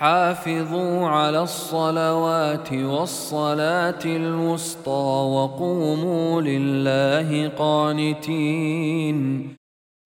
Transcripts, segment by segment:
حافظوا على الصلوات والصلاة الوسطى وقوموا لله قانتين.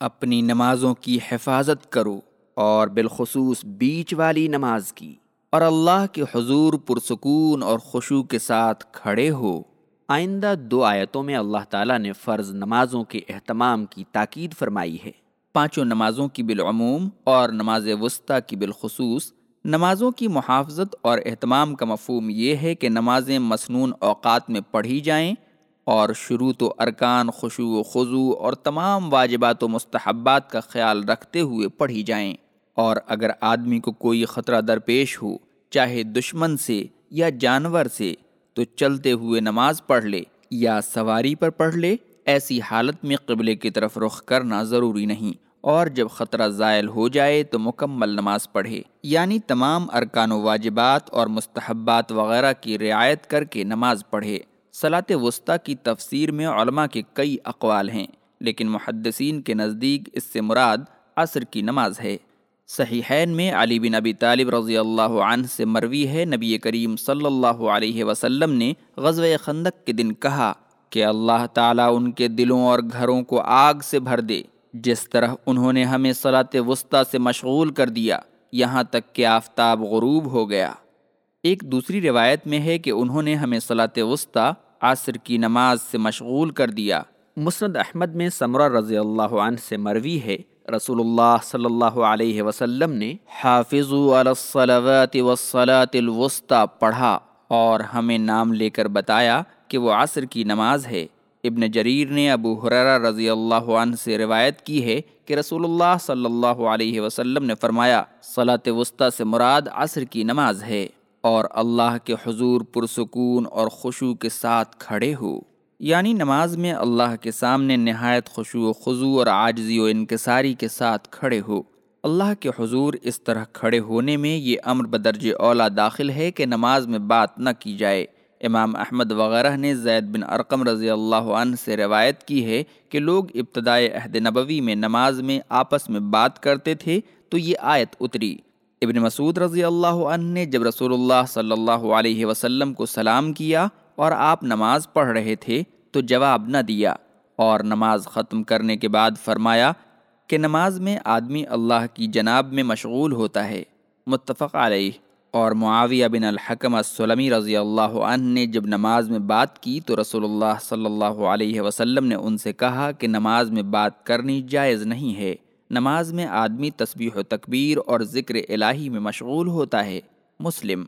اپنی نمازوں کی حفاظت کرو اور بالخصوص بیچ والی نماز کی۔ اور اللہ کے حضور پرسکون اور خوشو کے ساتھ کھڑے ہو۔ آئندہ دو آیتوں میں اللہ تعالیٰ نے فرض نمازوں کے اہتمام کی تاکید فرمائی ہے۔ پانچوں نمازوں کی بالعموم اور نماز وسطی کی بالخصوص نمازوں کی محافظت اور اہتمام کا مفہوم یہ ہے کہ نمازیں مصنون اوقات میں پڑھی جائیں اور شروع و ارکان خوشو و خضو اور تمام واجبات و مستحبات کا خیال رکھتے ہوئے پڑھی جائیں۔ اور اگر آدمی کو کوئی خطرہ درپیش ہو، چاہے دشمن سے یا جانور سے، تو چلتے ہوئے نماز پڑھ لے یا سواری پر پڑھ لے، ایسی حالت میں قبلے کی طرف رخ کرنا ضروری نہیں۔ اور جب خطرہ زائل ہو جائے تو مکمل نماز پڑھے۔ یعنی تمام ارکان و واجبات اور مستحبات وغیرہ کی رعایت کر کے نماز پڑھے۔ صلاط وسطی کی تفسیر میں علماء کے کئی اقوال ہیں، لیکن محدثین کے نزدیک اس سے مراد عصر کی نماز ہے۔ صحیحین میں علی بن ابی طالب رضی اللہ عنہ سے مروی ہے، نبی کریم صلی اللہ علیہ وسلم نے غزوہ خندق کے دن کہا کہ اللہ تعالیٰ ان کے دلوں اور گھروں کو آگ سے بھر دے۔ جس طرح انہوں نے ہمیں صلاط وسطی سے مشغول کر دیا، یہاں تک کہ آفتاب غروب ہو گیا۔ ایک دوسری روایت میں ہے کہ انہوں نے ہمیں صلاط وسطی عصر کی نماز سے مشغول کر دیا۔ مسند احمد میں ثمرہ رضی اللہ عنہ سے مروی ہے، رسول اللہ صلی اللہ علیہ وسلم نے حافظ الصلاوات والصلاة الوسطی پڑھا اور ہمیں نام لے کر بتایا کہ وہ عصر کی نماز ہے۔ ابن جریر نے ابو حرارہ رضی اللہ عنہ سے روایت کی ہے کہ رسول اللہ صلی اللہ علیہ وسلم نے فرمایا صلاة وسطی سے مراد عصر کی نماز ہے اور اللہ کے حضور پرسکون اور خوشو کے ساتھ کھڑے ہو۔ یعنی نماز میں اللہ کے سامنے نہایت خوشو و خضو اور عاجزی و انکساری کے ساتھ کھڑے ہو۔ اللہ کے حضور اس طرح کھڑے ہونے میں یہ امر بدرج اولا داخل ہے کہ نماز میں بات نہ کی جائے۔ امام احمد وغیرہ نے زید بن ارقم رضی اللہ عنہ سے روایت کی ہے کہ لوگ ابتدائے عہد نبوی میں نماز میں آپس میں بات کرتے تھے تو یہ آیت اتری۔ ابن مسعود رضی اللہ عنہ نے جب رسول اللہ صلی اللہ علیہ وسلم کو سلام کیا اور آپ نماز پڑھ رہے تھے تو جواب نہ دیا اور نماز ختم کرنے کے بعد فرمایا کہ نماز میں آدمی اللہ کی جناب میں مشغول ہوتا ہے۔ متفق علیہ۔ اور معاویہ بن الحکم السلمی رضی اللہ عنہ نے جب نماز میں بات کی تو رسول اللہ صلی اللہ علیہ وسلم نے ان سے کہا کہ نماز میں بات کرنی جائز نہیں ہے۔ نماز میں آدمی تسبیح و تکبیر اور ذکر الہی میں مشغول ہوتا ہے۔ مسلم